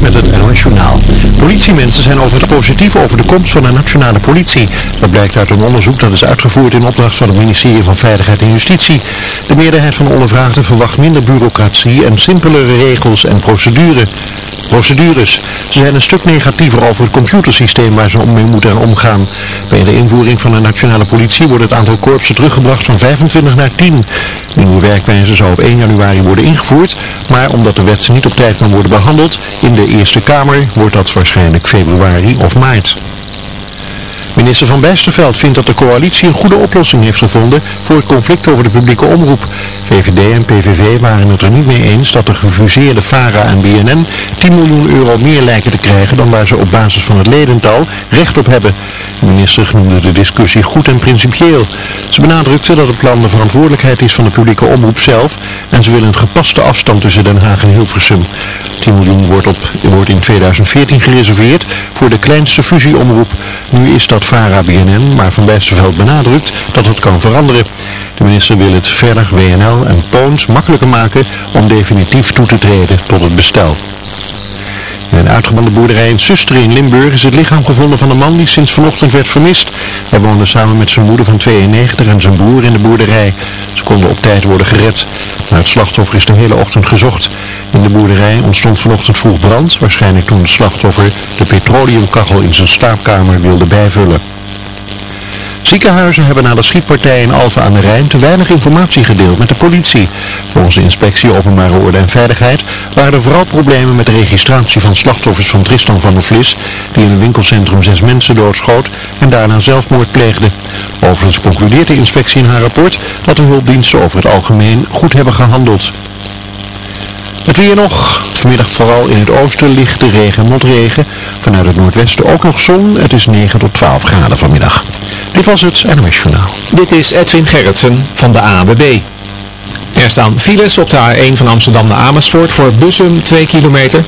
Met het NOS Journaal. Politiemensen zijn over het positief over de komst van de nationale politie. Dat blijkt uit een onderzoek dat is uitgevoerd in opdracht van het ministerie van Veiligheid en Justitie. De meerderheid van de ondervraagden verwacht minder bureaucratie en simpelere regels en procedures. Procedures. Ze zijn een stuk negatiever over het computersysteem waar ze mee moeten omgaan. Bij de invoering van de nationale politie wordt het aantal korpsen teruggebracht van 25 naar 10. De nieuwe werkwijze zou op 1 januari worden ingevoerd, maar omdat de wet niet op tijd kan worden behandeld in de Eerste Kamer, wordt dat waarschijnlijk februari of maart. Minister Van Bijsterveld vindt dat de coalitie een goede oplossing heeft gevonden voor het conflict over de publieke omroep. VVD en PVV waren het er niet mee eens dat de gefuseerde VARA en BNN 10 miljoen euro meer lijken te krijgen dan waar ze op basis van het ledental recht op hebben. De minister noemde de discussie goed en principieel. Ze benadrukte dat het plan de verantwoordelijkheid is van de publieke omroep zelf en ze willen een gepaste afstand tussen Den Haag en Hilversum. 10 miljoen wordt, op, wordt in 2014 gereserveerd voor de kleinste fusieomroep. Nu is dat VARA-BNN, maar Van Bijsterveld benadrukt dat het kan veranderen. De minister wil het verder WNL en Poons makkelijker maken om definitief toe te treden tot het bestel. In een uitgebande boerderij in Suster in Limburg is het lichaam gevonden van een man die sinds vanochtend werd vermist. Hij woonde samen met zijn moeder van 92 en zijn broer in de boerderij. Ze konden op tijd worden gered. Naar het slachtoffer is de hele ochtend gezocht. In de boerderij ontstond vanochtend vroeg brand, waarschijnlijk toen het slachtoffer de petroleumkachel in zijn slaapkamer wilde bijvullen. Ziekenhuizen hebben na de schietpartij in Alphen aan de Rijn te weinig informatie gedeeld met de politie. Volgens de inspectie Openbare Orde en Veiligheid waren er vooral problemen met de registratie van slachtoffers van Tristan van der Vlis, die in een winkelcentrum zes mensen doodschoot en daarna zelfmoord pleegde. Overigens concludeert de inspectie in haar rapport dat de hulpdiensten over het algemeen goed hebben gehandeld. Het weer nog. Vanmiddag vooral in het oosten lichte regen en motregen. Vanuit het noordwesten ook nog zon. Het is 9 tot 12 graden vanmiddag. Dit was het NOS Journaal. Dit is Edwin Gerritsen van de ANWB. Er staan files op de A1 van Amsterdam naar Amersfoort voor Bussum 2 kilometer.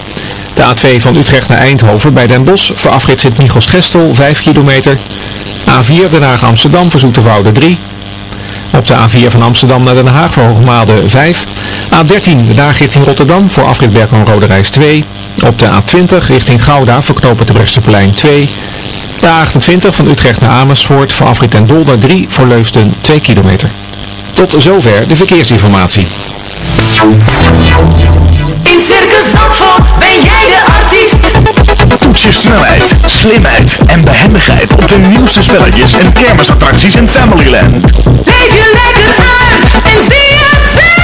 De A2 van Utrecht naar Eindhoven bij Den Bosch voor afrit Sint-Michels-Gestel 5 kilometer. A4 Den Haag Amsterdam voor Zoeterwoude 3 op de A4 van Amsterdam naar Den Haag voor Hoogmade 5. A13 daar richting Rotterdam voor afrit Berkel Rode Reis 2. Op de A20 richting Gouda voor knopen de Bresseplein 2. De A28 van Utrecht naar Amersfoort voor afrit en Dolder 3 voor Leusden 2 kilometer. Tot zover de verkeersinformatie. In Circus Zandvoort ben jij de artiest. Toets je snelheid, slimheid en behendigheid op de nieuwste spelletjes en kermisattracties in Familyland. Leef je lekker uit en zie het zelf.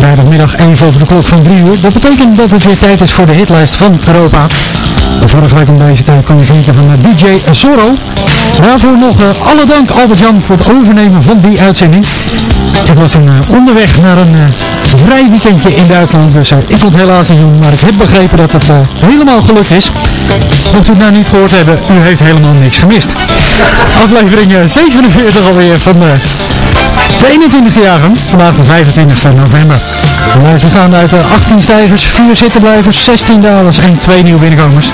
Vrijdagmiddag even over de klok van 3 uur. Dat betekent dat het weer tijd is voor de hitlijst van Europa. Vorige week om deze tijd kon je genieten van eh, DJ Zorro. Daarvoor nog eh, alle dank Albert-Jan voor het overnemen van die uitzending. Ik was een eh, onderweg naar een vrij weekendje in Duitsland, dus ik vond het helaas niet doen, maar ik heb begrepen dat het helemaal gelukt is. Mocht u het nou niet gehoord hebben, u heeft helemaal niks gemist. Aflevering 47 alweer van de 21e jaargang, vandaag de 25e november. De lijst bestaande uit 18 stijgers, 4 zittenblijvers, 16 dalers en 2 nieuwe binnenkomers.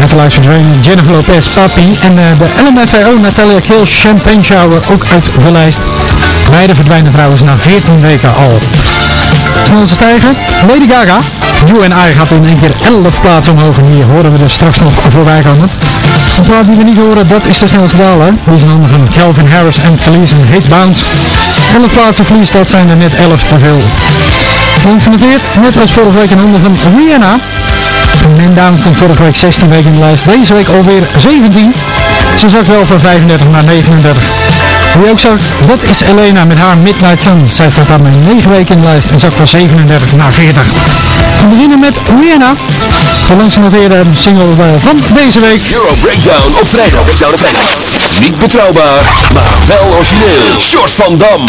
Uit de lijst verdwenen Jennifer Lopez, Papi en de LMFAO Natalia Kill Champagne Shower ook uit de lijst. Beide verdwijnen trouwens na 14 weken al. Snelste stijger, Lady Gaga. You and I gaat in één keer 11 plaatsen omhoog en hier horen we er straks nog voorbij komen. De plaat die we niet horen, dat is de snelste daler. Die is een van Calvin Harris en Khalees en Hate Bounce. 11 plaatsen verlies, dat zijn er net 11 te veel. Genoteerd, net als vorige week een handen van Rihanna. Man Down stond vorige week 16 weken in de lijst, deze week alweer 17. Ze zakt wel van 35 naar 39. Wie ook zag, dat is Elena met haar Midnight Sun. Zij staat daar met 9 weken in de lijst en zakt van 37 naar 40. We beginnen met Rihanna. De langs genoteerde single eh, van deze week. Euro Breakdown op vrijdag. Breakdown effect. Niet betrouwbaar, maar wel origineel. Short van Dam.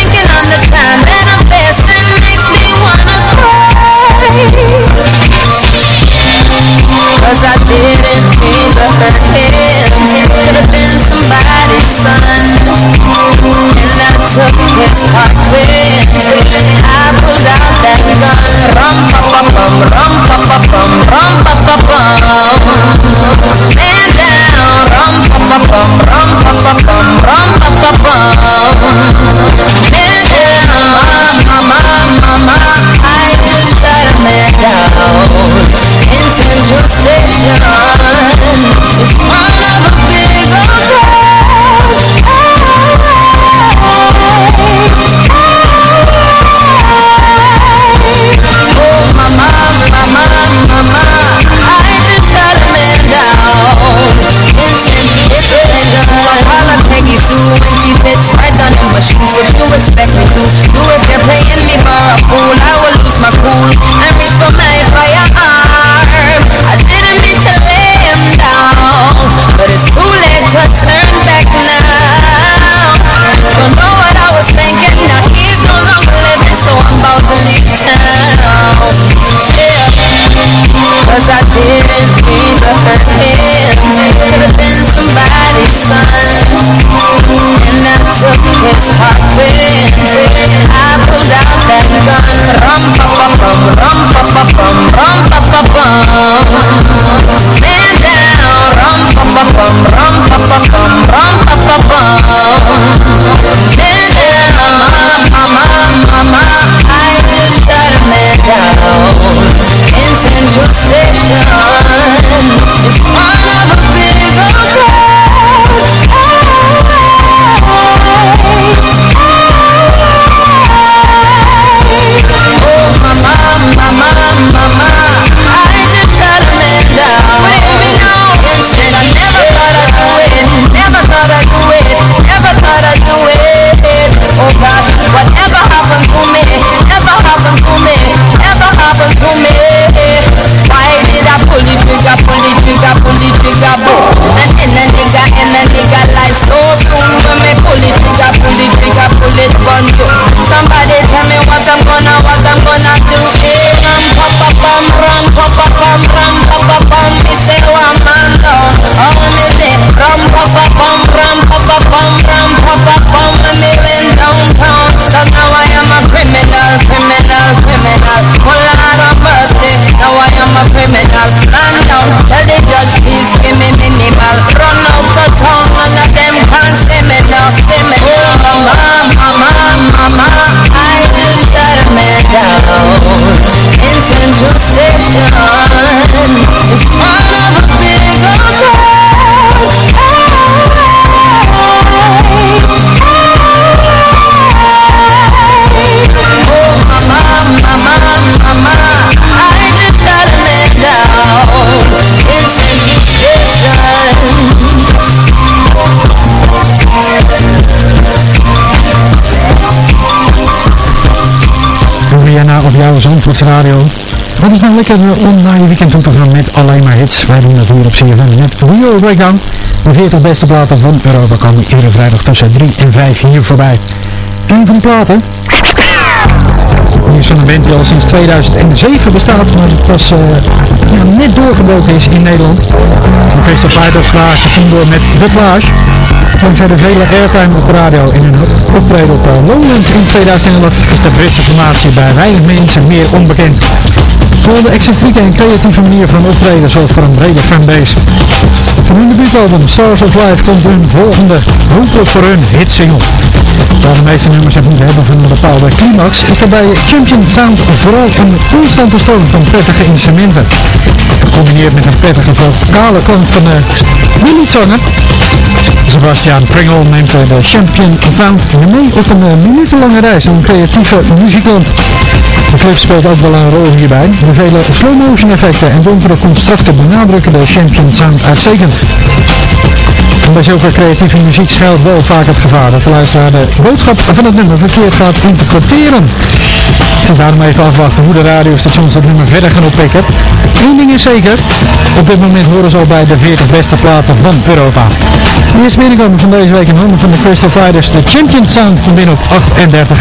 I didn't mean to hurt him Could have been somebody's son took his heart I pulled out that gun Rum rum rum Man down, rum rum rum Man down, mama, mama, I just a man down In Cause I Zandvoorts Radio. Wat is nou lekker eh, om naar je weekend toe te gaan met alleen maar hits. Wij doen dat hier op CFM met Euro Breakdown. De 40 beste platen van Europa komen iedere vrijdag tussen 3 en 5 hier voorbij. Een van de platen is van een band die al sinds 2007 bestaat, maar pas ja, net doorgebroken is in Nederland. De Fighters spraken toen met The Plage. Dankzij de vele airtime op de radio en hun optreden op uh, Lowlands in 2011 is de Britse formatie bij weinig mensen meer onbekend. Vooral de excentrieke en creatieve manier van optreden zorgt voor een brede fanbase. Van hun debuutalbum Stars of Life komt hun volgende hopelijk voor hun hitsingle. Terwijl de meeste nummers het niet hebben van een bepaalde climax, is daarbij Champion Sound vooral een constante stroom van prettige instrumenten. Gecombineerd met een prettige vocale klank van de mini-zanger. Sebastian Pringle neemt de Champion Sound mee op een minutenlange reis een creatieve muziekland. De clip speelt ook wel een rol hierbij. De vele slow-motion effecten en donkere constructen benadrukken de Champion Sound uitstekend. En bij zulke creatieve muziek schuilt wel vaak het gevaar dat de luisteraar de boodschap van het nummer verkeerd gaat interpreteren. Het is daarom even afwachten hoe de radiostations dat nummer verder gaan oppikken. Eén ding is zeker, op dit moment horen ze al bij de 40 beste platen van Europa. De eerste binnenkomen van deze week in handen van de Crystal Fighters, de Champion Sound, komt binnen op 38.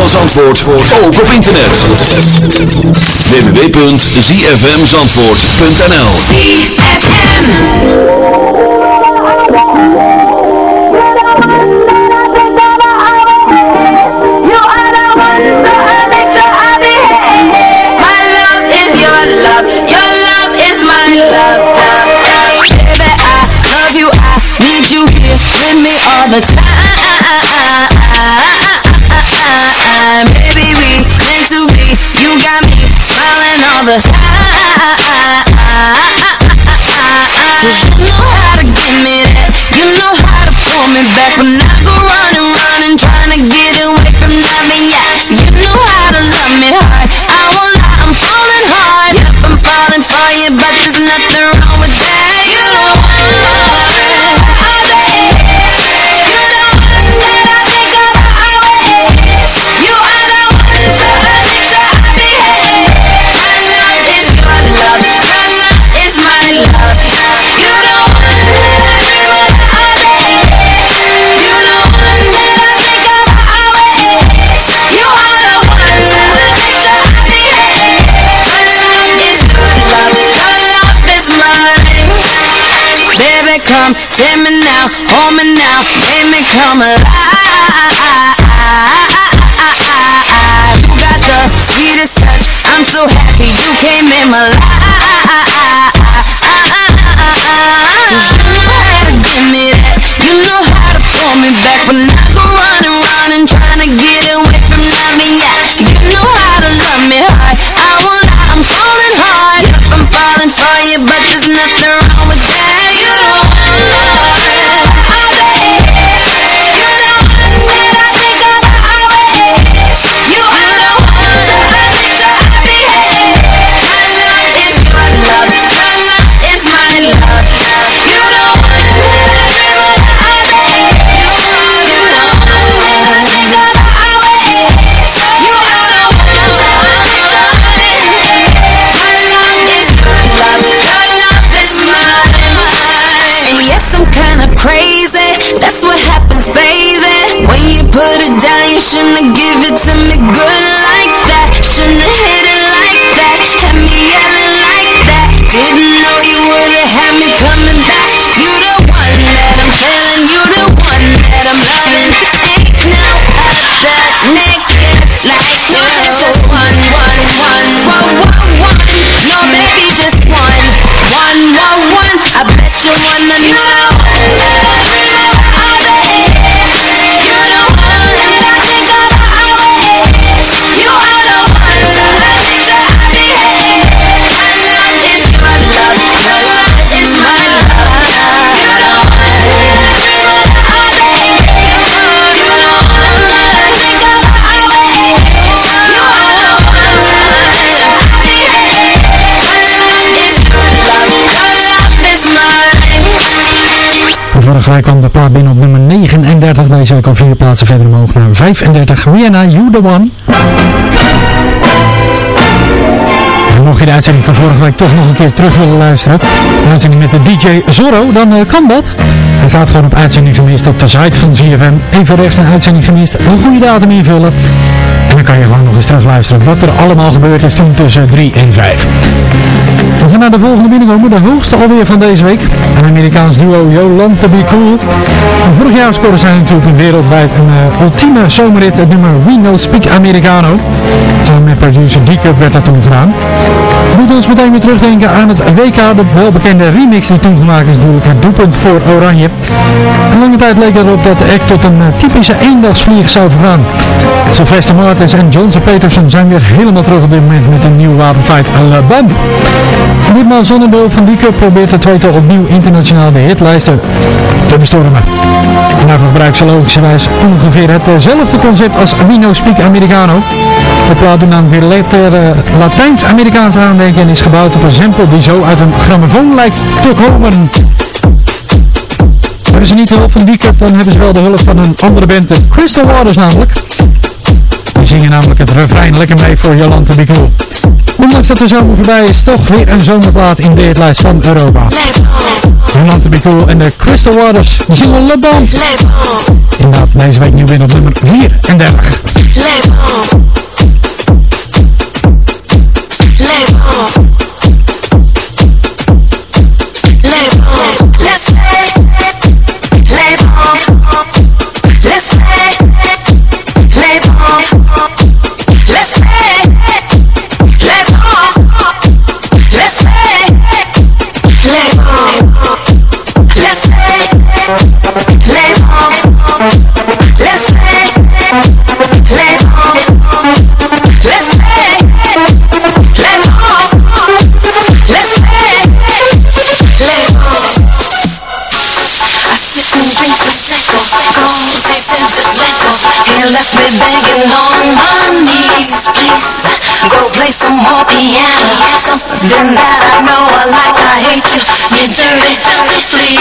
Van Zandvoort ook op internet. www.zfmzandvoort.nl ZFM. My love my love, you, need you here. Me all the time. Cause you know how to give me that, you know how to pull me back when I go running, running, trying to get away from loving ya. You know how to love me hard, I won't lie, I'm falling hard. Yep, I'm falling for you, but there's nothing come, take me now, hold me now, make me come alive. You got the sweetest touch, I'm so happy you came in my life. You give it to me good Week kwam de plaat binnen op nummer 39. Deze week al vier plaatsen verder omhoog naar 35. Rihanna, You The One. Mocht je de uitzending van vorige week toch nog een keer terug willen luisteren, de uitzending met de DJ Zorro, dan eh, kan dat. Hij staat gewoon op uitzending gemist op de site van ZFM. Even rechts naar uitzending gemist, een goede datum invullen. En dan kan je gewoon nog eens terug luisteren wat er allemaal gebeurd is toen tussen 3 en 5. We gaan naar de volgende binnenkomen, de hoogste alweer van deze week. Een Amerikaans duo Yolanda Be Cool. Vorig jaar scoorde zij natuurlijk wereldwijd een eh, ultieme zomerrit, het nummer We No Speak Americano. Samen met producer D-Cup werd dat toen gedaan. Doet ons meteen weer terugdenken aan het WK, de welbekende remix die toen gemaakt is, natuurlijk het doelpunt voor Oranje. Lange tijd leek erop dat de act tot een eh, typische eendagsvlieg zou vergaan. Sylvester Martins en Johnson Peterson zijn weer helemaal terug op dit moment met een nieuw wapenfeit La Bam. Ditmaal zonder behulp van die cup probeert de tweetal opnieuw internationaal de hitlijsten te bestormen. En daarvoor gebruikt ze logischerwijs ongeveer hetzelfde concept als We No Speak Americano. De plaat doet namelijk weer letter uh, En is gebouwd op een sample die zo uit een grammofoon lijkt te komen. Hebben ze niet de hulp van die cup, dan hebben ze wel de hulp van een andere band, de Crystal Waters namelijk. Die zingen namelijk het refrein lekker mee voor Jolante Bicol. Ondanks dat de zomer voorbij is, toch weer een zomerplaat in de hitlijst van Europa. Jolante Bicol en de Crystal Waters, de zingen Bon. Inderdaad, deze week nieuw win op nummer 34. go. Then that I know I like, I hate you. You dirty, filthy, sweet.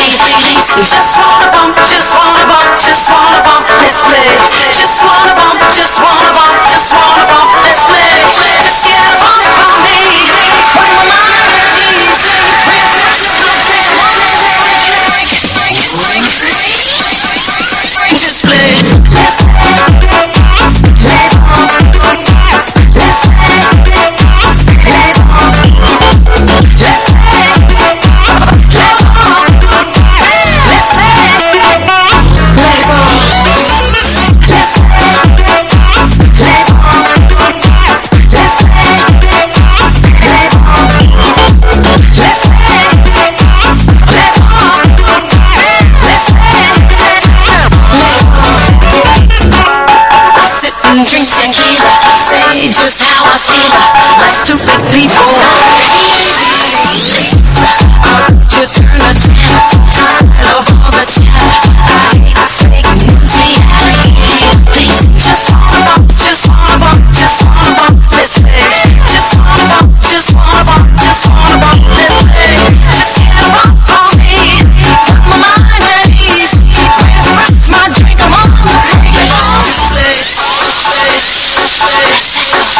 Just wanna bump, just wanna bump, just wanna bump. Let's play. Just wanna bump, just wanna bump, just wanna bump. Let's play. Just get a bump on, Les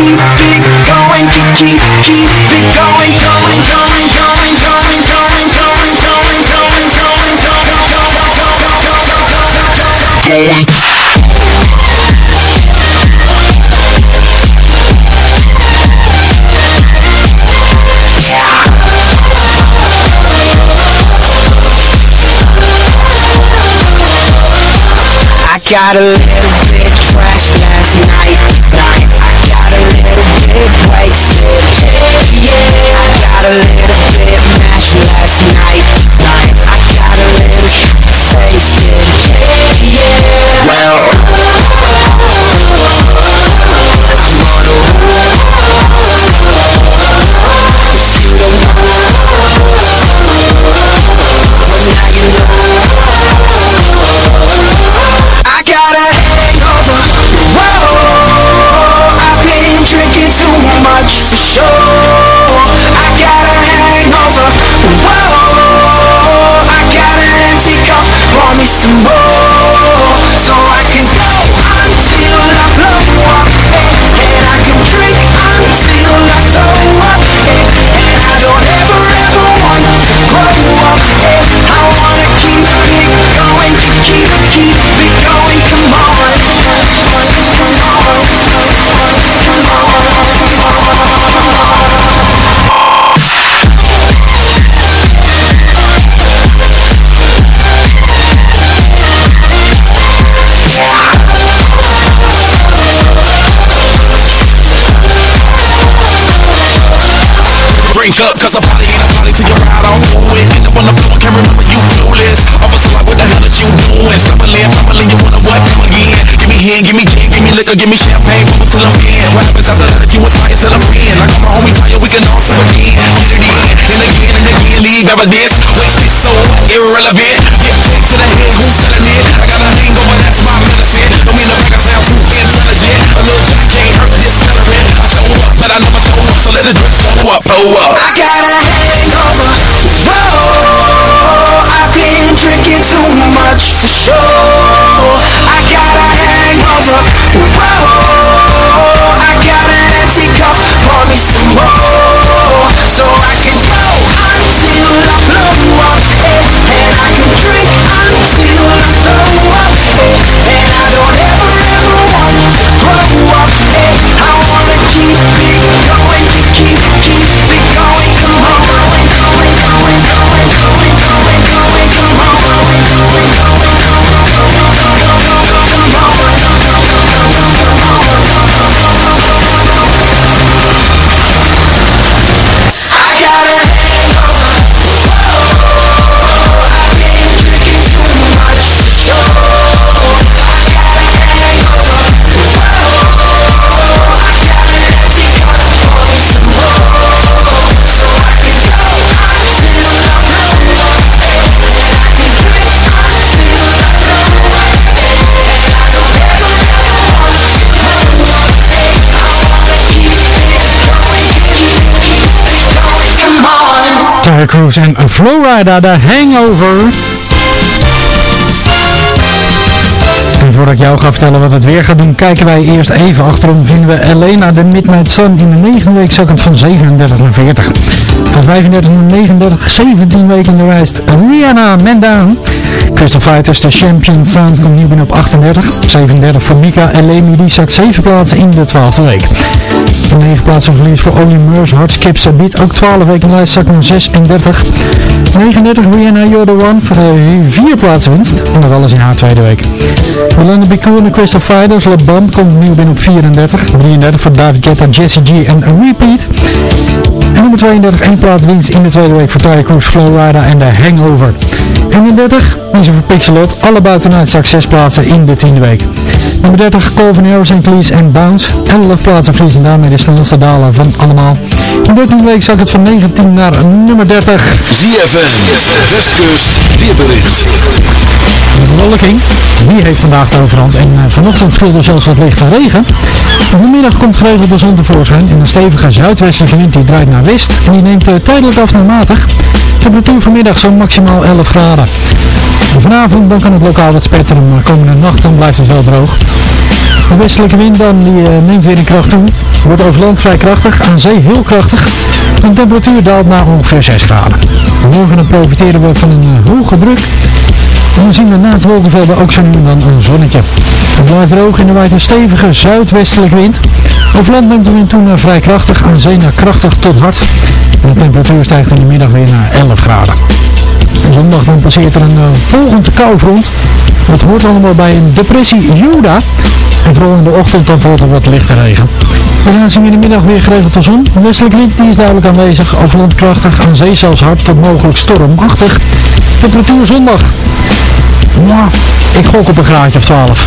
keep it going, keep, keep it going, going, going, going, going, going, going, going, going, going, going, going. I got a Drink up, I in a party till you're out all through it And on the floor, can't remember you clueless Officer, like, what the hell that you doing? Stumbling, fumbling, you wanna what? Again Give me hand, give me gin, give me liquor, give me champagne Bubbles till I'm in What happens after that? You inspire till I'm in I got my homies tired, we can also again Hit it in, and again, and again Leave evidence, wasted, so irrelevant Take to the head, who's selling it? I got a hangover, that's my medicine Don't mean to make I sound too intelligent A little Jimmy never blow up blow up, I got a hangover. Whoa, I've been drinking too much for sure. I got a hangover. Whoa, I got an empty cup. Pour me some more, so I can go until I blow up, and, I can drink until I throw up, and, and I don't ever ever want to grow up, and I wanna keep it going, Crews en Flowrider, de Hangover. En voordat ik jou ga vertellen wat het weer gaat doen, kijken wij eerst even achterom. Vinden we Elena de Midnight Sun in de negende week zakkend van 37 naar 40. Van 35 naar 39, 17 weken de lijst. Rihanna, Man Down. Crystal Fighters, de Champion Sound, komt nieuw binnen op 38. 37 voor Mika en Lemi, die zakt 7 plaatsen in de 12e week. 9 plaatsen verlies voor Oli Murs, Hard Skips a Beat, ook 12 weken lijst, zakt naar 36. 39 Rihanna, You're the One, voor 4 plaatsen winst, maar wel eens in haar tweede week. Belinda Bicool en de Crystal Fighters, Le komt nieuw binnen op 34. 33 voor David Guetta, Jesse G en Repeat. En nummer 32, 1 plaats winst in de tweede week voor Tyre Cruise, Flowrider en de Hangover. 31 is er voor Pixelot, alle buitenuit straks 6 plaatsen in de tiende week. Nummer 30 Colvin Harris en Cleese en Bounce, 11 plaatsen verliezen daarmee de snelste daler van allemaal. In de 13e week zak het van 19 naar nummer 30. ZFM, Westkust, weerbericht. De bewolking, die heeft vandaag de overhand en uh, vanochtend viel er zelfs wat lichte regen. Vanmiddag komt geregeld de zon tevoorschijn en een stevige zuidwestelijke wind die draait naar west en die neemt uh, tijdelijk af naar matig. Temperatuur vanmiddag zo'n maximaal 11 graden. Vanavond dan kan het lokaal wat spetteren, maar komende nacht dan blijft het wel droog. De westelijke wind dan die, uh, neemt weer in kracht toe. Wordt over land vrij krachtig, aan zee heel krachtig. De temperatuur daalt naar ongeveer 6 graden. Morgen dan profiteren we van een hoge druk en we zien we na het wolkenvelden ook zo nu dan een zonnetje. Het blijft droog en er waait een stevige zuidwestelijke wind. Over land neemt de wind toen vrij krachtig, aan zee naar krachtig tot hard. En de temperatuur stijgt in de middag weer naar 11 graden. Zondag dan passeert er een uh, volgend koufront. Dat hoort allemaal bij een depressie Juda. En vooral in de ochtend dan valt er wat lichte regen. Daarna zien we in de middag weer geregeld de zon. De westelijke wind die is duidelijk aanwezig. Over land krachtig, aan zee zelfs hard tot mogelijk stormachtig. Temperatuur zondag nou, ik gok op een graadje of 12.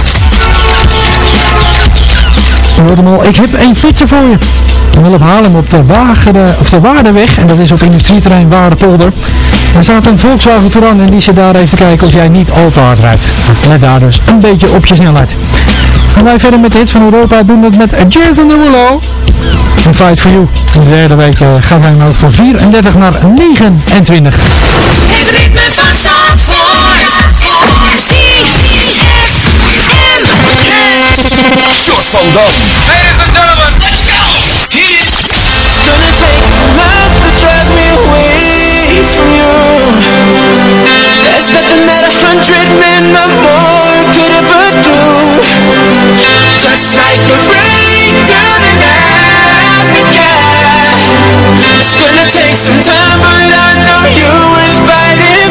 Ik heb één flitser voor je. Dan wil op Haarlem op de, Wagere, of de Waardeweg, en dat is op industrieterrein Waardepolder. Daar staat een Volkswagen Touran en die zit daar even te kijken of jij niet al te hard rijdt. Let daar dus een beetje op je snelheid. Gaan wij verder met de van Europa, doen het met Jazz in the Willow. Een Fight for You. In de derde week uh, gaan wij nou van 34 naar 29. Het ritme van Ladies and gentlemen, let's go! It's gonna take lot to drive me away from you There's nothing that a hundred men or more could ever do Just like the rain coming Africa It's gonna take some time but I know you will fight it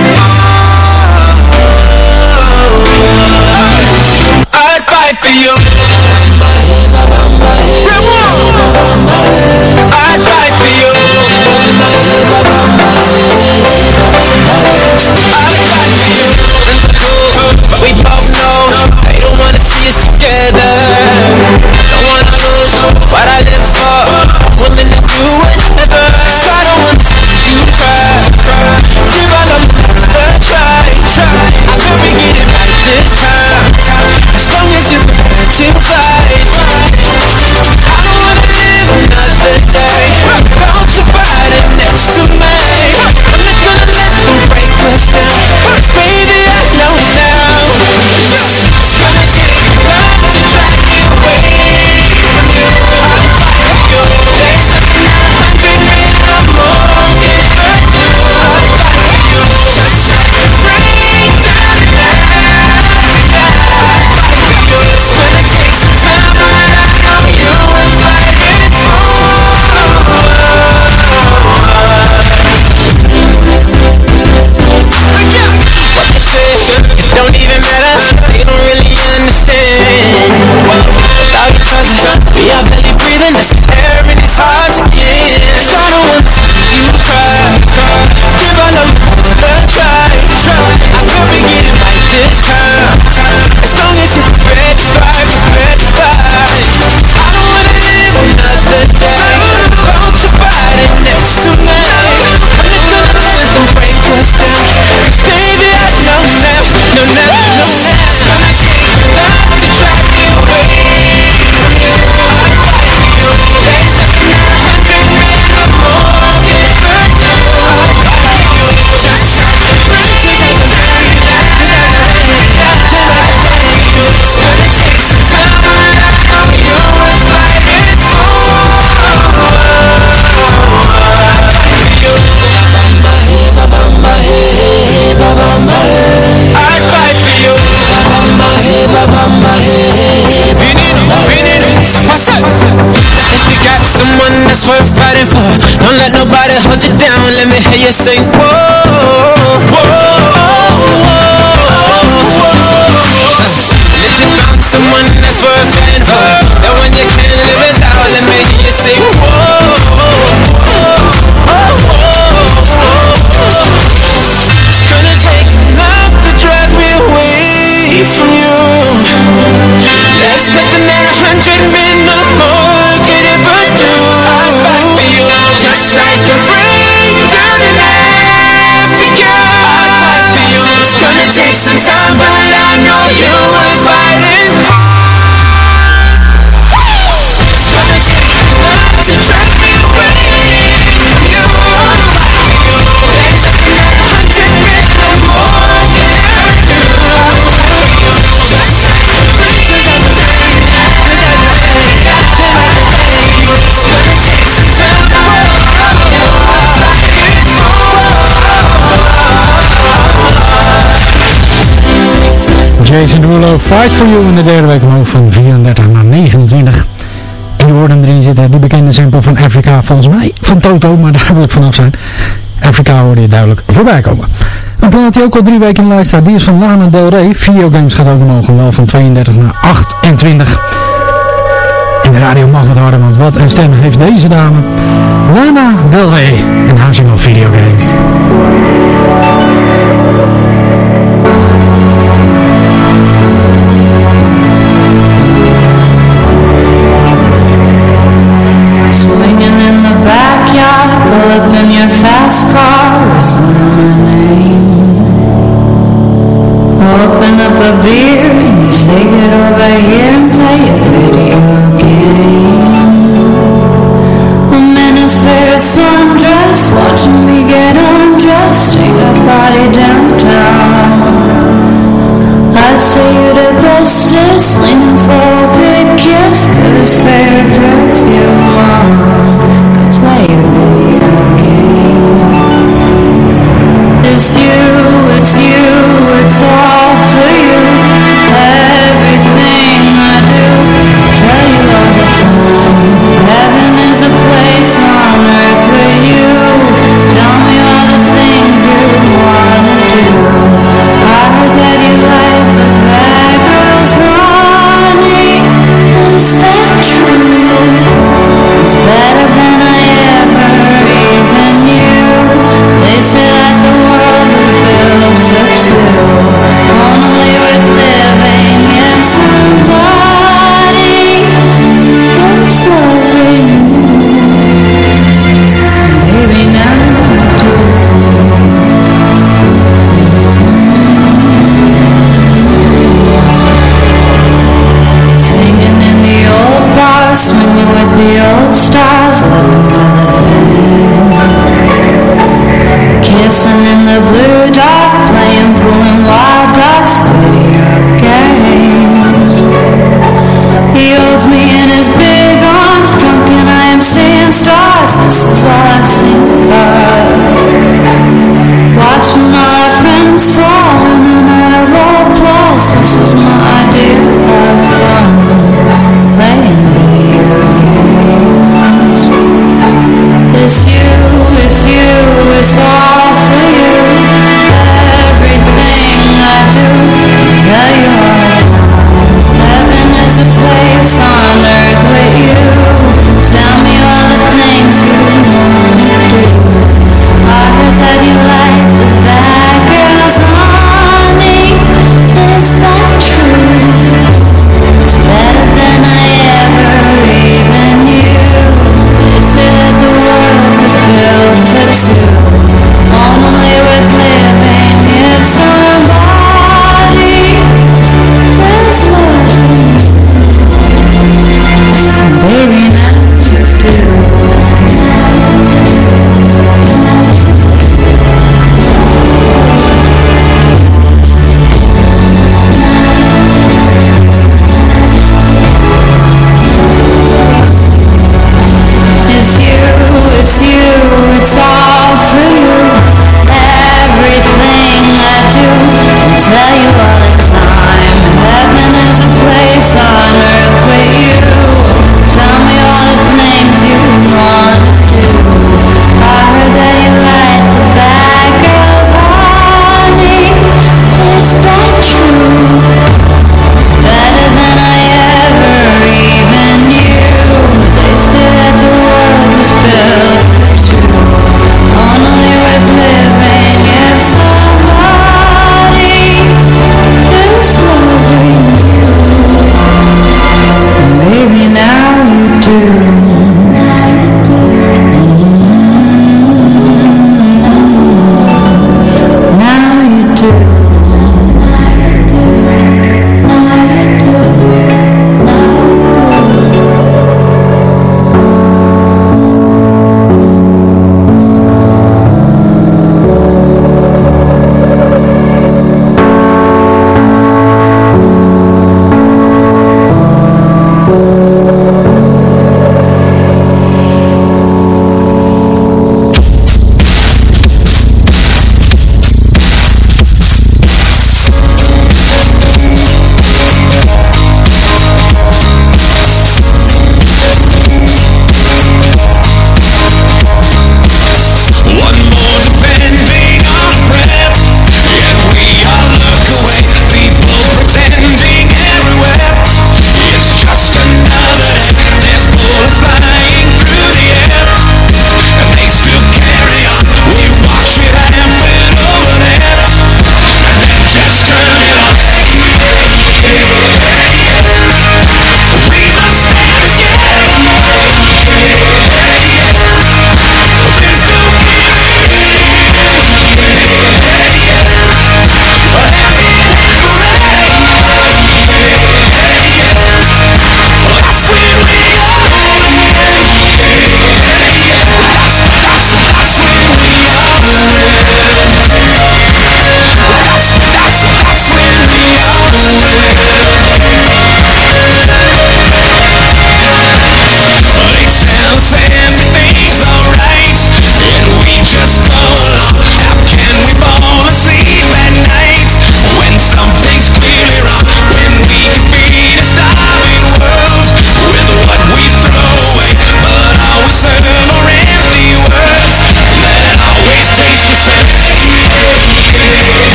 I'd fight for you I like you down Let me hear you say Jason Derulo, Fight For You in de derde week omhoog van 34 naar 29. En hoort hem erin zitten, die bekende sample van Afrika, volgens mij van Toto, maar daar wil ik vanaf zijn. Afrika hoorde je duidelijk voorbij komen. Een plaat die ook al drie weken in de lijst staat, die is van Lana Del Rey. Videogames gaat ook omhoog, wel van 32 naar 28. En de radio mag wat harder, want wat een stem heeft deze dame. Lana Del Rey en haar single Videogames. Swinging in the backyard, pull in your fast car, whistling my name. Open up a beer and you say get over here and play a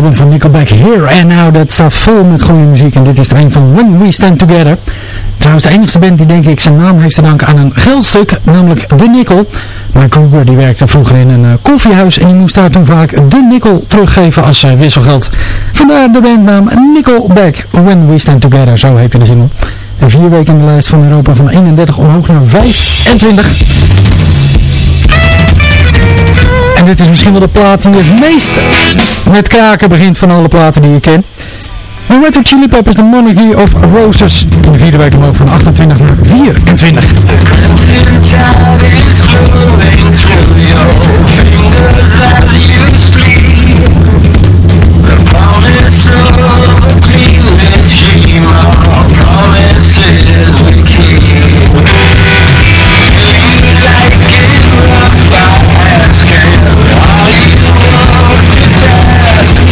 album van Nickelback Here and Now. Dat staat vol met goede muziek en dit is er een van When We Stand Together. Trouwens de enige band die denk ik zijn naam heeft te danken aan een geldstuk, namelijk The Nickel. Mike Kruger die werkte vroeger in een uh, koffiehuis en die moest daar toen vaak The Nickel teruggeven als uh, wisselgeld. Vandaar de bandnaam Nickelback When We Stand Together, zo heette de single. En vier weken in de lijst van Europa van 31 omhoog naar 25. En dit is misschien wel de plaat die het meest met kraken begint van alle platen die je kent. The Red Hot Chili Peppers, The Monarchy of Roses. In de vierde week omhoog van 28 naar 24. Promises we Yes!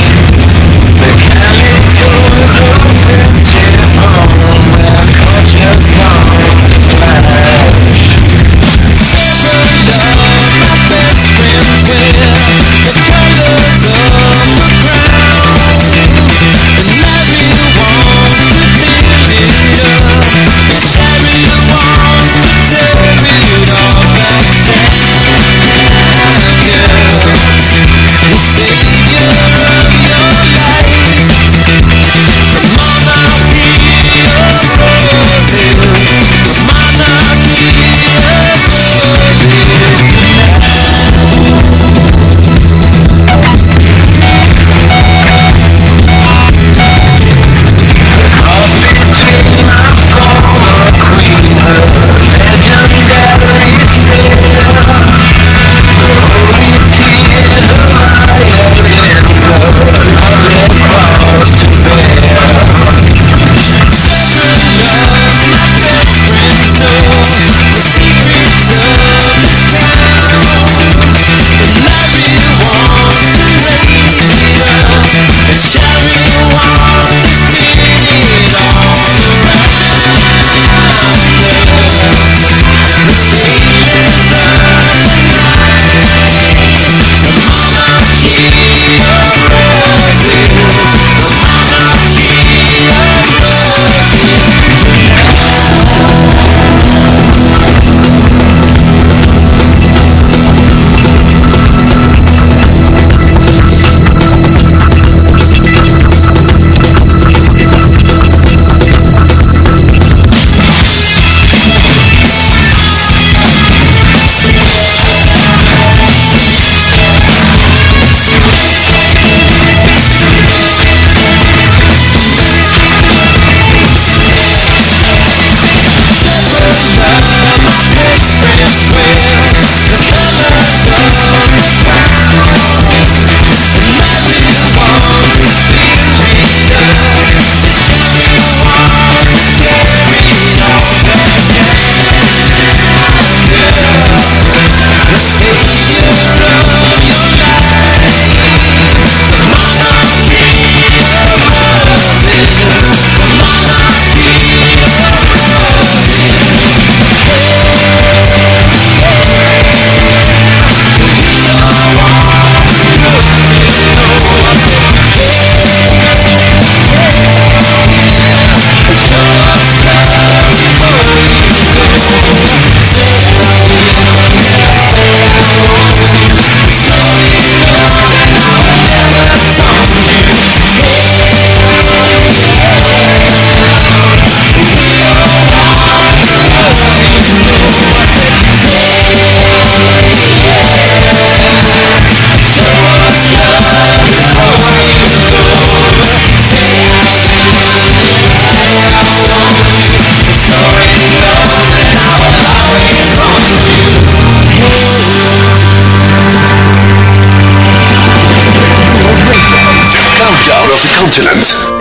Thank you.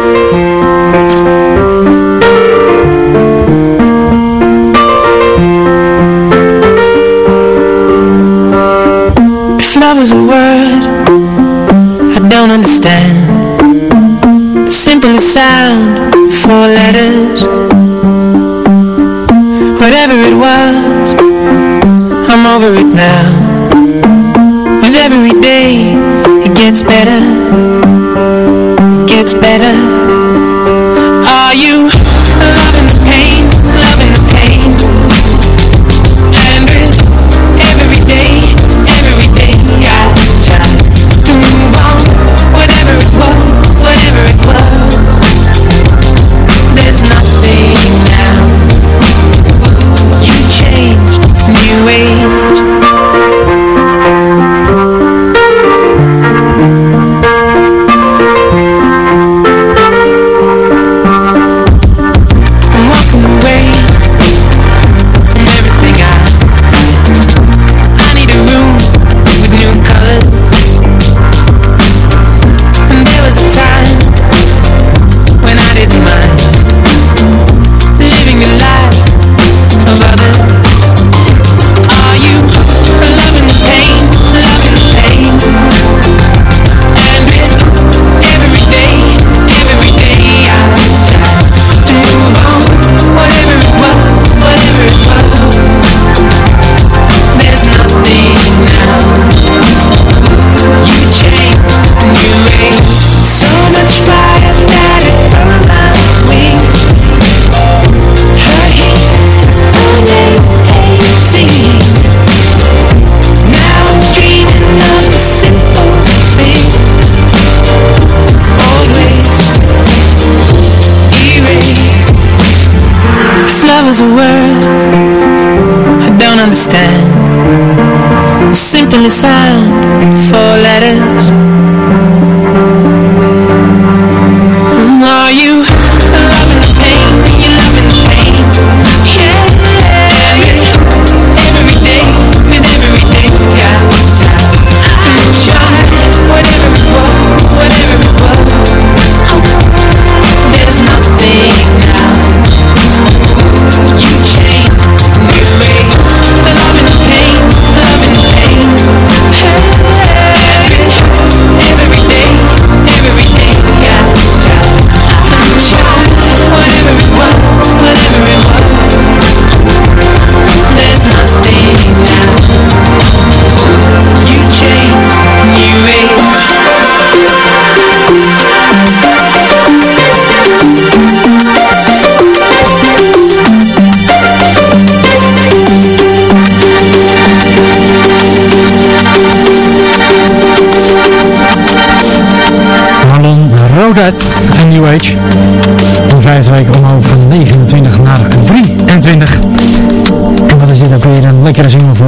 inside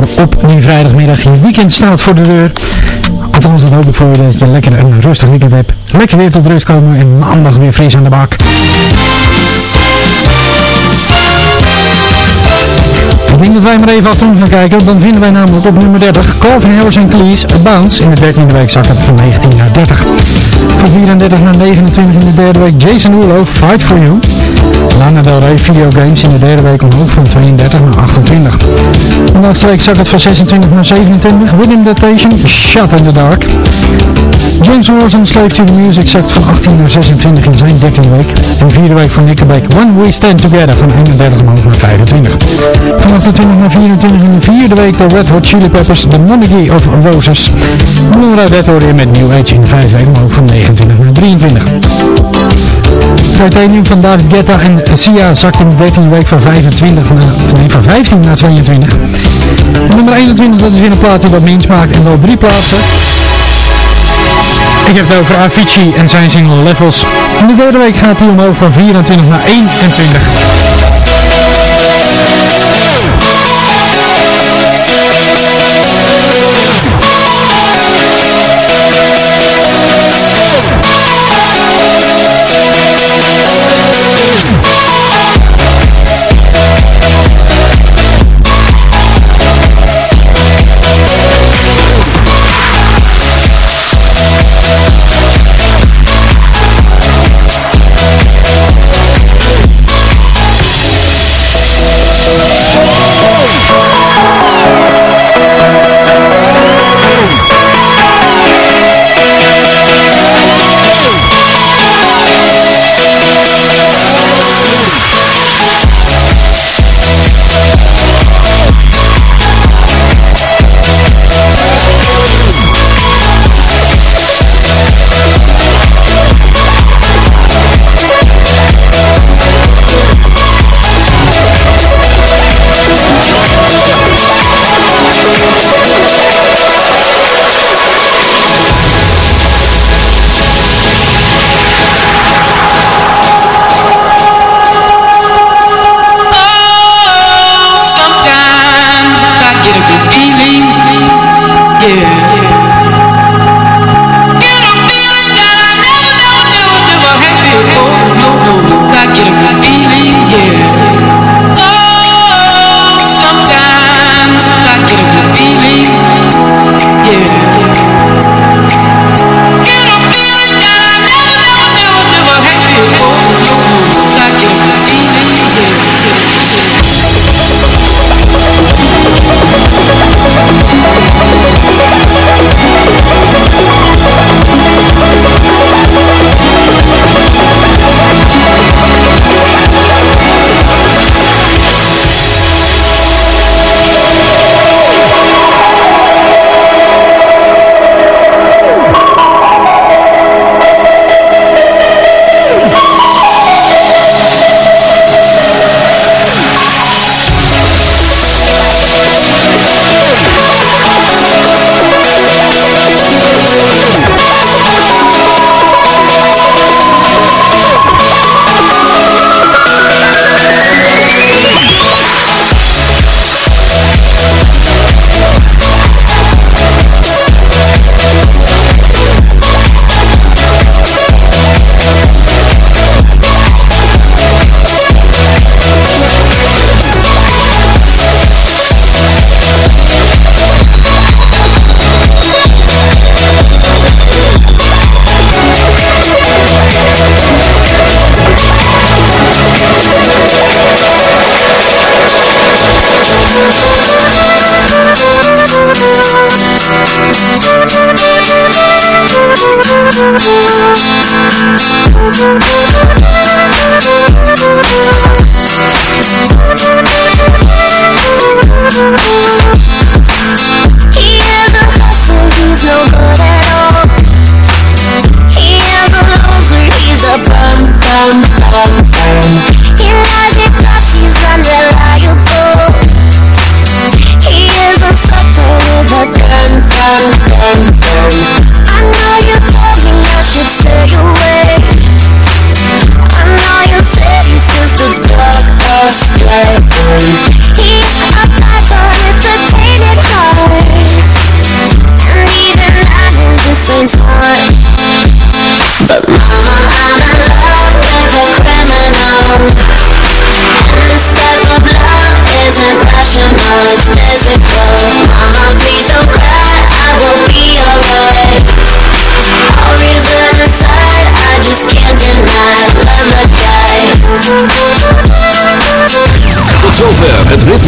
voor die vrijdagmiddag. Je weekend staat voor de deur. Althans, dat hoop ik voor je dat je lekker een rustig weekend hebt. Lekker weer tot rust komen en maandag weer fris aan de bak. Ik denk dat wij maar even achterom gaan kijken, dan vinden wij namelijk op nummer 30 Calvin Harris en Cleese Bounce. In de 13e week zak het van 19 naar 30. Van 34 naar 29 in de derde week Jason Derulo, Fight For You. Lana Del Rey Videogames in de derde week omhoog van 32 naar 28. De laatste week zak het van 26 naar 27. Within Temptation, Shut in the Dark. James Morrison, Slave to the Music, zakt van 18 naar 26 in zijn 13e week. De vierde week van Nickelback, When We Stand Together van 31 omhoog naar 25. Van 28 naar 24 in de vierde week de Red Hot Chili Peppers, The Monarchy of Roses. Blue Red hoorde je met New Age in de vijfde week omhoog van 29 naar 23. Titanium van David Guetta en Sia zakt in de 13e week van 25 naar, van 15 naar 22. En nummer 21, dat is weer een plaat die wat minst maakt en wel drie plaatsen. Ik heb het over Avicii en zijn single Levels. In de derde week gaat hij omhoog van 24 naar 21.